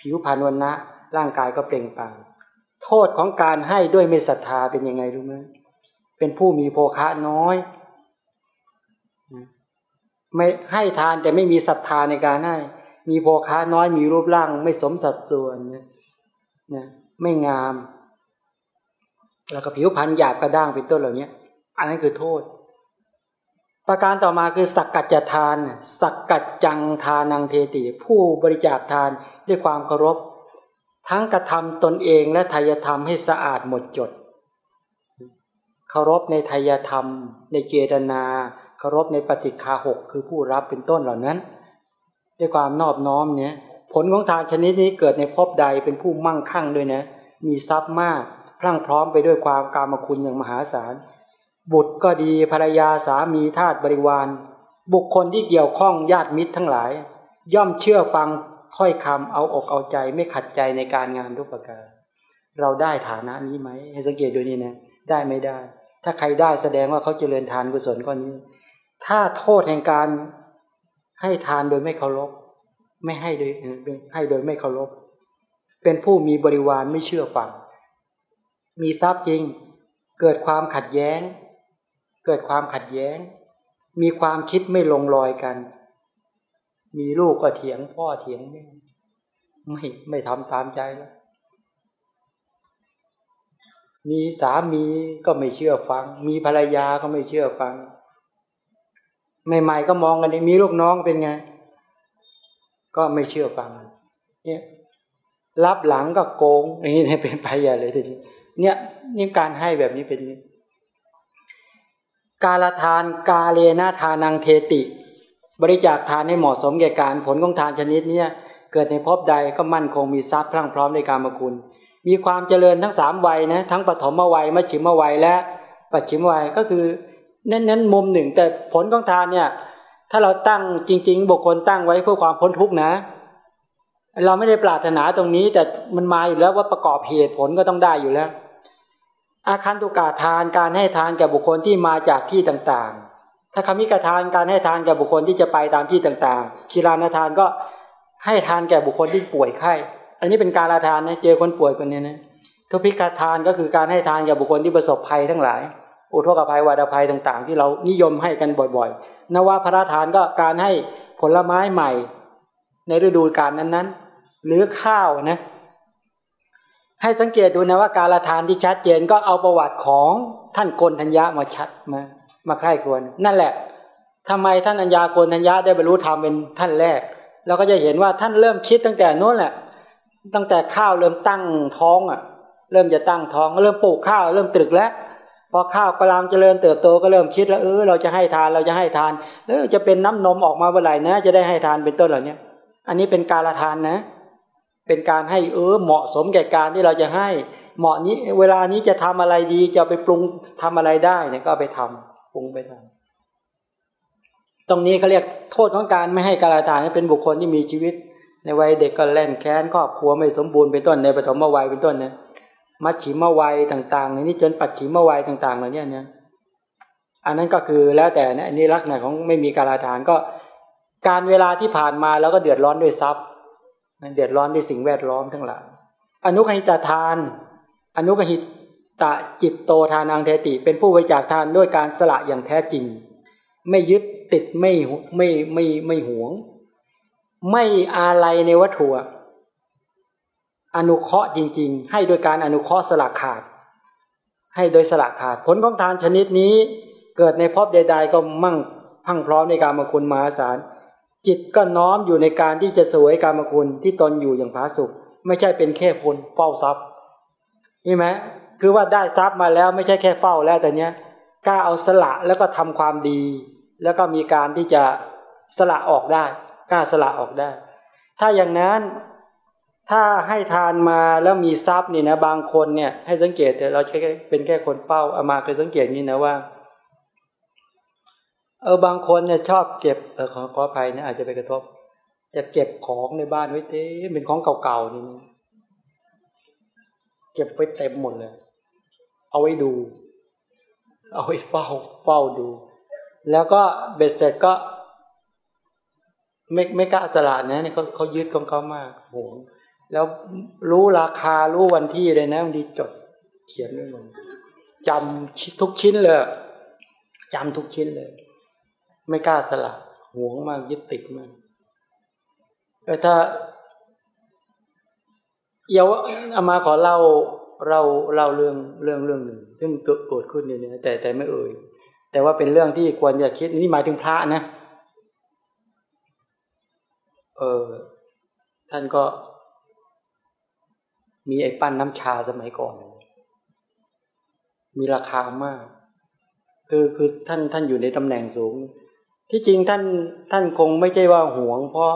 Speaker 1: ผิวพรรณวันนะร่างกายก็เปล่งปลั่งโทษของการให้ด้วยไม่ศรัทธาเป็นยังไงรู้ไหมเป็นผู้มีโภคะน้อย ไม่ให้ทานแต่ไม่มีศรัทธาในการให้ มีโภคะน้อยมีรูปร่างไม่สมสัดส่วนนะไม่งาม แล้วก็ผิวพรรณหยาบกระด้างเป็นต้นเหล่านี้อันนั้นคือโทษ ประการต่อมาคือสักกัจจทาน สักกัจจังทานังเทติ ผู้บริจาคทานด้วยความเคารพ ทั้งกระทำตนเองและทายธรรมให้สะอาดหมดจดเคารพในทายธรรม ในเจตนาเคารพในปฏิคาหกคือผู้รับเป็นต้นเหล่านั้น ด้วยความนอบน้อมเนี่ยผลของทานชนิดนี้เกิดในภพใดเป็นผู้มั่งคั่งด้วยนะ มีทรัพย์มาก รั่งพร้อมไปด้วยความกามคุณอย่างมหาศาล บุตรก็ดีภรรยาสามีทาสบริวาร บุคคลที่เกี่ยวข้องญาติมิตรทั้งหลาย ย่อมเชื่อฟังถ้อยคำเอาอกเอาใจไม่ขัดใจในการงานทุกประการ เราได้ฐานะนี้ไหมให้สังเกตดูนี่นะได้ไม่ได้ ถ้าใครได้แสดงว่าเขาเจริญทานกุศลก้อนนี้ ถ้าโทษแห่งการให้ทานโดยไม่เคารพไม่ให้โดยให้โดยไม่เคารพเป็นผู้มีบริวารไม่เชื่อฟัง มีทรัพย์จริง เกิดความขัดแย้ง เกิดความขัดแย้ง มีความคิดไม่ลงรอยกัน มีลูกก็เถียงพ่อเถียงแม่ไม่ไม่ทำตามใจแล้วมีสามีก็ไม่เชื่อฟัง มีภรรยาก็ไม่เชื่อฟัง ใหม่ๆก็มองกันมีลูกน้องเป็นไง ก็ไม่เชื่อฟัง เนี่ยรับหลังก็โกงอย่างนี้เป็นไปใหญ่เลยทีนี้ เนี่ยนี่การให้แบบนี้เป็นกาลทานกาเลนาทานังเทติ บริจาคทานให้เหมาะสมแก่การผลของทานชนิดเนี้ยเกิดในภพใดก็มั่นคงมีทรัพย์พรั่งพร้อมในการมคุณ มีความเจริญทั้งสามวัยนะทั้งปฐมวัยมัชชิมวัยและปัจฉิมวัยก็คือเน้นๆมุมหนึ่งแต่ผลของทานเนี่ยถ้าเราตั้งจริง ๆ บุคคลตั้งไว้เพื่อความพ้นทุกข์นะ เราไม่ได้ปรารถนาตรงนี้แต่มันมาอยู่แล้วว่าประกอบเหตุผลก็ต้องได้อยู่แล้ว อาคันตุกาทานการให้ทานแก่บุคคลที่มาจากที่ต่างๆ ถ้าคำมิกทานการให้ทานแก่บุคคลที่จะไปตามที่ต่างๆคีรานทานก็ให้ทานแก่บุคคลที่ป่วยไข้ อันนี้เป็นการละทานนะ เจอคนป่วยคนนี้นะทุพิกาทานก็คือการให้ทานแก่บุคคลที่ประสบภัยทั้งหลาย อุทกภัยวาดภัยต่างๆ ที่เรานิยมให้กันบ่อยๆ นว่าพระทานก็การให้ผลไม้ใหม่ ในฤดูกาลนั้นๆ หรือข้าวนะ ให้สังเกตดูนะว่าการละทานที่ชัดเจนก็เอาประวัติของท่านโกนธัญญามาชัดมา มาใคร่ควรนั่นแหละทำไมท่านอัญญาโกนธัญญาได้บรรลุธรรมเป็นท่านแรกเราก็จะเห็นว่าท่านเริ่มคิดตั้งแต่นู้นแหละ ตั้งแต่ข้าวเริ่มตั้งท้องอะ เริ่มจะตั้งท้องเริ่มปลูกข้าว เริ่มตรึกแล้วพอข้าวกลามเจริญเติบโตก็เริ่มคิดแล้วเออเราจะให้ทานเราจะให้ทานเออจะเป็นน้ำนมออกมาเมื่อไหร่นะ จะได้ให้ทานเป็นต้นเหล่านี้อันนี้เป็นการละทานนะเเป็นการให้เออเหมาะสมแก่การที่เราจะให้เหมาะนี้ เวลานี้จะทำอะไรดีจะไปปรุงทำอะไรได้เนี่ยก็ไปทำปรุงไปทำตรงนี้เขาเรียกโทษของการไม่ให้การละทานเป็นบุคคลที่มีชีวิต ในวัยเด็กก็แล่นแค้นครอบครัวไม่สมบูรณ์เป็นต้นในปฐมวัยเป็นต้นเนี่ยมัชชิมวัยต่างๆในนี้จนปัจฉิมวัยต่างๆเหล่านี้เนี่ยอันนั้นก็คือแล้วแต่นะอันนี้ลักษณะของไม่มีการาทานก็ การเวลาที่ผ่านมาแล้วก็เดือดร้อนด้วยทรัพย์ เดือดร้อนด้วยสิ่งแวดล้อมทั้งหลายอนุขิตทาน อนุขิตะจิตโตทานังเทติ เป็นผู้บริจาคทานด้วยการสละอย่างแท้จริง ไม่ยึดติดไม่ไม่ไม่ไม่หวง ไม่อาลัยในวัตถุอนุเคราะห์จริง ๆ ให้โดยการอนุเคราะห์สละขาด ให้โดยสละขาด ผลของทานชนิดนี้ เกิดในภพใด ๆ ก็มั่งพังพร้อมในการมาคุณมหาศาล จิตก็น้อมอยู่ในการที่จะสวยการมคุณที่ตนอยู่อย่างผาสุกไม่ใช่เป็นแค่พลเฝ้าทรัพย์ใช่ไหมคือว่าได้ทรัพย์มาแล้วไม่ใช่แค่เฝ้าแล้วแต่เนี้ยกล้าเอาสละแล้วก็ทำความดี แล้วก็มีการที่จะสละออกได้กล้าสละออกได้ ถ้าอย่างนั้นถ้าให้ทานมาแล้วมีทรัพย์นี่นะบางคนเนี่ยให้สังเกตแต่เราใช้เป็นแค่คนเป้าเอามาเคยสังเกตนี่นะว่า เออบางคนเนี่ยชอบเก็บเออขอขออภัยนะอาจจะไปกระทบ จะเก็บของในบ้านไว้เต็มเป็นของเก่าๆนี่เก็บไว้เต็มหมดเลย เอาไว้ดู เอาไว้เฝ้า เฝ้าดู แล้วก็เบ็ดเสร็จก็ ไม่ไม่กล้าสละนะเนี่ยเขาเขายึดของเขามากโหแล้วรู้ราคารู้วันที่เลยนะบางทีจดเขียนไว้หมดจำทุกชิ้นเลยจำทุกชิ้นเลย ไม่กล้าสละหวงมากยึดติดมากแต่ถ้าเยาวอามาขอเล่าเราเล่าเรื่องเรื่องเรื่องหนึ่งซึ่งเกิดเกิดขึ้นเนี่ยแต่แต่ไม่เอ่ยแต่ว่าเป็นเรื่องที่ควรจะคิดนี่หมายถึงพระนะเออท่านก็ มีไอ้ปั้นน้ำชาสมัยก่อน มีราคามาก คือคือท่านท่านอยู่ในตำแหน่งสูง ที่จริงท่านท่านคงไม่ใช่ว่าหวง เพราะ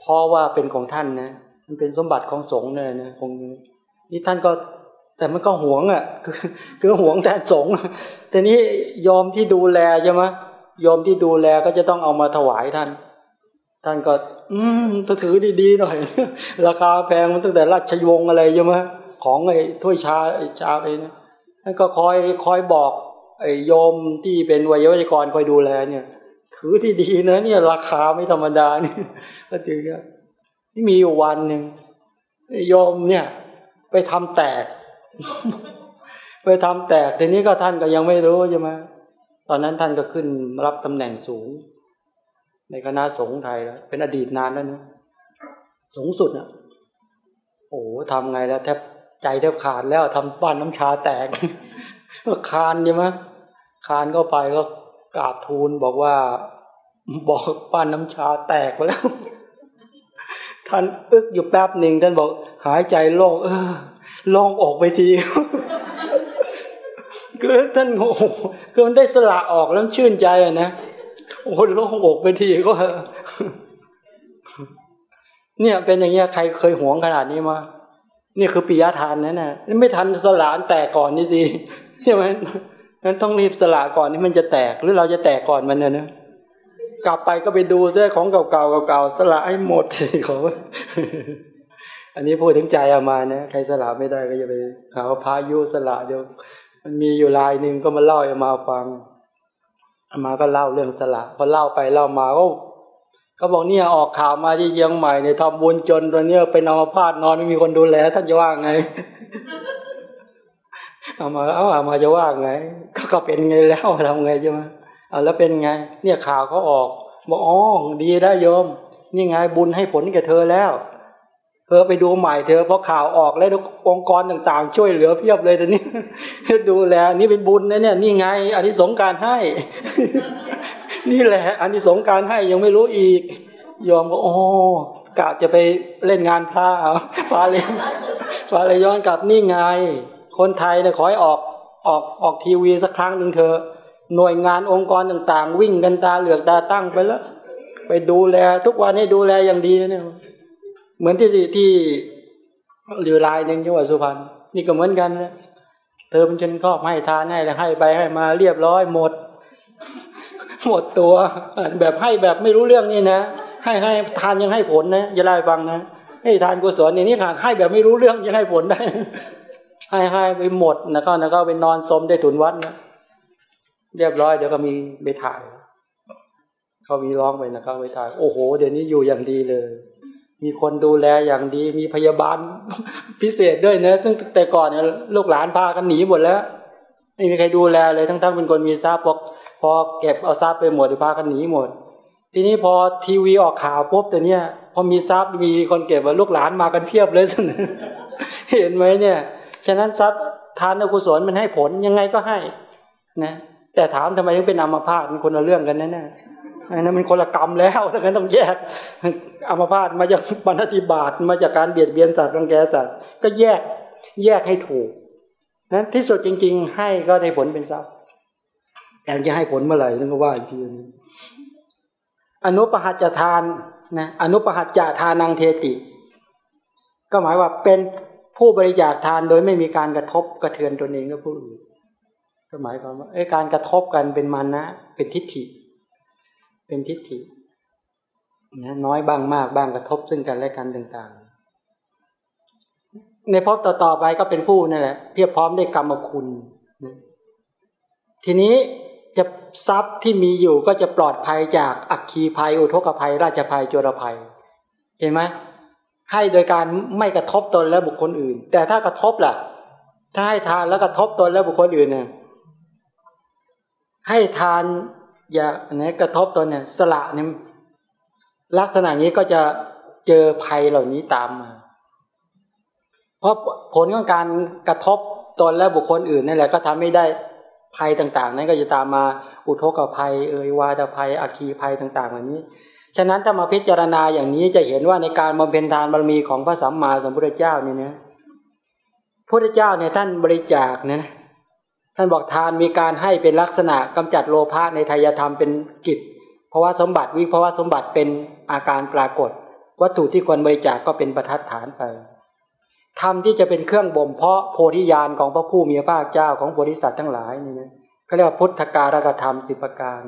Speaker 1: เพราะว่าเป็นของท่านนะมันเป็นสมบัติของสงฆ์เลยนะคงนี่ท่านก็แต่มันก็หวงอะคือคือหวงแทนสงฆ์แต่นี้ยอมที่ดูแลใช่ไหมยอมที่ดูแลก็จะต้องเอามาถวายท่าน ท่านก็ อืมถือดีๆหน่อย ราคาแพงมันตั้งแต่ราชวงศ์อะไรใช่ไหมของไอ้ถ้วยชาไอ้ชาอะไรนะท่านก็คอยคอยบอก ไอ้โยมที่เป็นวัยวจกรคอยดูแลเนี่ย ถือที่ดีนะเนี่ยราคาไม่ธรรมดานี่ก็ถือนี่มีอยู่วันหนึ่งโยมเนี่ย ไปทำแตก ไปทำแตกทีนี้ก็ท่านก็ยังไม่รู้ใช่ไหมตอนนั้นท่านก็ขึ้นรับตำแหน่งสูง ในคณะสงฆ์ไทยแล้วเป็นอดีตนานแล้วนะสูงสุดอะโอ้ทำไงแล้วแทบใจแทบขาดแล้วทำบ้านน้ำชาแตกคานใช่ไหม คานเข้าไปก็กราบทูลบอกว่าบอกบ้านน้ำชาแตกไปแล้ว ท่านอึกอยู่แป๊บหนึ่งท่านบอกหายใจโล่งเออโล่งออกไปทีคือท่านโอ้คือมันได้สละออกแล้วชื่นใจอะนะโอ้โล่งอกไปทีก็เนี่ยเป็นอย่างเงี้ยใครเคยหวงขนาดนี้มานี่คือปิยทานนั่นน่ะไม่ทันสลานแตกก่อนนี่สิใช่ไหม นั้นต้องรีบสละก่อนที่มันจะแตกหรือเราจะแตกก่อนมันเนี่ยนะกลับไปก็ไปดูเสื้อของเก่าๆเก่าๆสละให้หมดสิเขาอันนี้พูดถึงใจอามานะใครสละไม่ได้ก็จะไปหาพายุสละเดี๋ยวมันมีอยู่ลายหนึ่งก็มาเล่าอามาฟังอามาก็เล่าเรื่องสละพอเล่าไปเล่ามาก็เขาบอกเนี่ยออกข่าวมาที่เชียงใหม่เนี่ยทำบุญจนตอนนี้เป็นอาพาธนอนไม่มีคนดูแลท่านจะว่าไง เอามาเอาอามาจะว่าไง ก็เป็นไงแล้วทำไงใช่ไหมเอาแล้วเป็นไง เนี่ยข่าวเขาออกบอกอ๋อดีได้โยม นี่ไงบุญให้ผลแก่เธอแล้วเธอไปดูใหม่เธอเพราะข่าวออกแล้วองค์กรต่างๆ ช่วยเหลือเพียบเลยตอนนี้ดูแลนี่เป็นบุญนะเนี่ย นี่ไงอันนี้สงการให้ นี่แหละ อันนี้สงการให้ยังไม่รู้อีกยอมก็โอ้กะจะไปเล่นงานพระพาเลยพาเลยย้อนกลับนี่ไง คนไทยเนี่ยขอให้ออกออกออกทีวีสักครั้งหนึ่งเธอหน่วยงานองค์กรต่างๆ วิ่งกันตาเหลือกตาตั้งไปแล้ว ไปดูแล ทุกวันนี้ดูแลอย่างดีเนี่ยเหมือนที่ที่อยู่ลายหนึ่งจังหวัดสุพรรณนี่ก็เหมือนกันนะเธอเป็นชนครอบให้ทานให้แล้วให้ไปให้มาเรียบร้อยหมด หมดตัว แบบให้แบบไม่รู้เรื่องนี่นะให้ให้ทานยังให้ผลนะอย่าไล่ฟังนะให้ทานกุศลอย่างนี้ขาดให้แบบไม่รู้เรื่องยังให้ผลได้ ให้ให้ไปหมดนะก็นะก็ไปนอนสมได้ถุนวัดนะเรียบร้อยเดี๋ยวก็มีไปถ่ายเขามีร้องไปนะครับไปถ่ายโอ้โห เดี๋ยวนี้อยู่อย่างดีเลย มีคนดูแลอย่างดี มีพยาบาลพิเศษด้วยนะตั้งแต่ก่อนเนี่ยลูกหลานพากันหนีหมดแล้ว ไม่มีใครดูแลเลยทั้งๆเป็นคนมีทรัพย์พอพอเก็บเอาทรัพย์ไปหมดพากันหนีหมด ทีนี้พอทีวีออกข่าวปุ๊บแต่เนี้ยพอมีทรัพย์มีคนเก็บว่าลูกหลานมากันเพียบเลยสิเห็นไหมเนี่ย ฉะนั้นทรัพย์ทานอกุศลมันให้ผลยังไงก็ให้นะแต่ถามทำไมถึงเป็นอัมพาตมันคนละเรื่องกันแน่ๆนั่นมันคนละกรรมแล้วดังนั้นต้องแยกอัมพาตมาจากปฏิบาตมาจากการเบียดเบียนสัตว์รังแกสัตว์ก็แยกแยกให้ถูกนั้นที่สุดจริง ๆ ให้ก็ได้ผลเป็นทรัพย์แต่จะให้ผลเมื่อไหร่นั่นก็ว่าอีกทีนึงอนุปหัจจทานนะอนุปหัจจะทานังเทติ ก็หมายว่าเป็น ผู้บริจาคทานโดยไม่มีการกระทบกระเทือนตนเองและผู้อื่นก็หมายความว่าการกระทบกันเป็นมันนะ เป็นทิฏฐิ เป็นทิฏฐินะน้อยบ้างมากบ้างกระทบซึ่งกันและกันต่างๆ ในพบต่อๆไปก็เป็นผู้นั่นแหละเพียบพร้อมได้กรรมคุณนะทีนี้จะทรัพย์ที่มีอยู่ก็จะปลอดภัยจากอักคีภัย อุทกภัย ราชภัยจุรภัย เห็นไหม ให้โดยการไม่กระทบตนและบุคคลอื่น แต่ถ้ากระทบล่ะ ถ้าให้ทานแล้วกระทบตนและบุคคลอื่นเนี่ยให้ทานอย่าเนี่ยกระทบตนเนี่ยสละเนี่ยลักษณะนี้ก็จะเจอภัยเหล่านี้ตามมา เพราะผลของการกระทบตนและบุคคลอื่นนั่นแหละก็ทำให้ได้ภัยต่าง ๆ นั้นก็จะตามมาอุทกภัย เอ่ยวาดภัยอาคีภัยต่างๆเหล่านี้ ฉะนั้นถ้ามาพิจารณาอย่างนี้จะเห็นว่าในการบำเพ็ญทานบารมีของพระสัมมาสัมพุทธเจ้าเนี่ยนะพระเจ้าเนี่ยท่านบริจาคเนี่ยนะท่านบอกทานมีการให้เป็นลักษณะกำจัดโลภะในทายธรรมเป็นกิจเพราะว่าสมบัติวิเพราะว่าสมบัติเป็นอาการปรากฏ วัตถุที่ควรบริจาคก็เป็นประทัดฐานไปธรรมที่จะเป็นเครื่องบ่มเพาะโพธิญาณของพระผู้มีพระภาคเจ้าของบริษัททั้งหลายนี่นะเขาเรียกว่าพุทธการกธรรมสิบประการ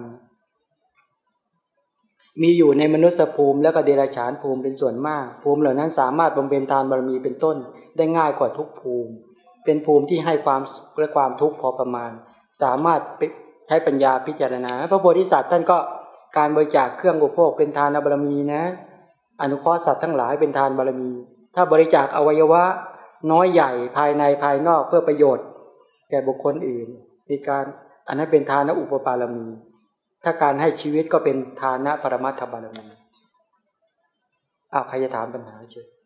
Speaker 1: มีอยู่ในมนุษยภูมิและก็เดรัจฉานภูมิเป็นส่วนมาก ภูมิเหล่านั้นสามารถบำเพ็ญทานบารมีเป็นต้น ได้ง่ายกว่าทุกภูมิ เป็นภูมิที่ให้ความและความทุกข์พอประมาณ สามารถใช้ปัญญาพิจารณา พระโพธิสัตว์ท่านก็การบริจาคเครื่องอุปโภคเป็นทานบารมีนะ อนุเคราะห์สัตว์ทั้งหลายเป็นทานบารมี ถ้าบริจาคอวัยวะน้อยใหญ่ภายในภายนอกเพื่อประโยชน์ แก่บุคคลอื่น มีการอันนั้นเป็นทานอุปปารมี ถ้าการให้ชีวิตก็เป็นทานะปรมัตถบารมีอาใครจะถามปัญหาเชิญ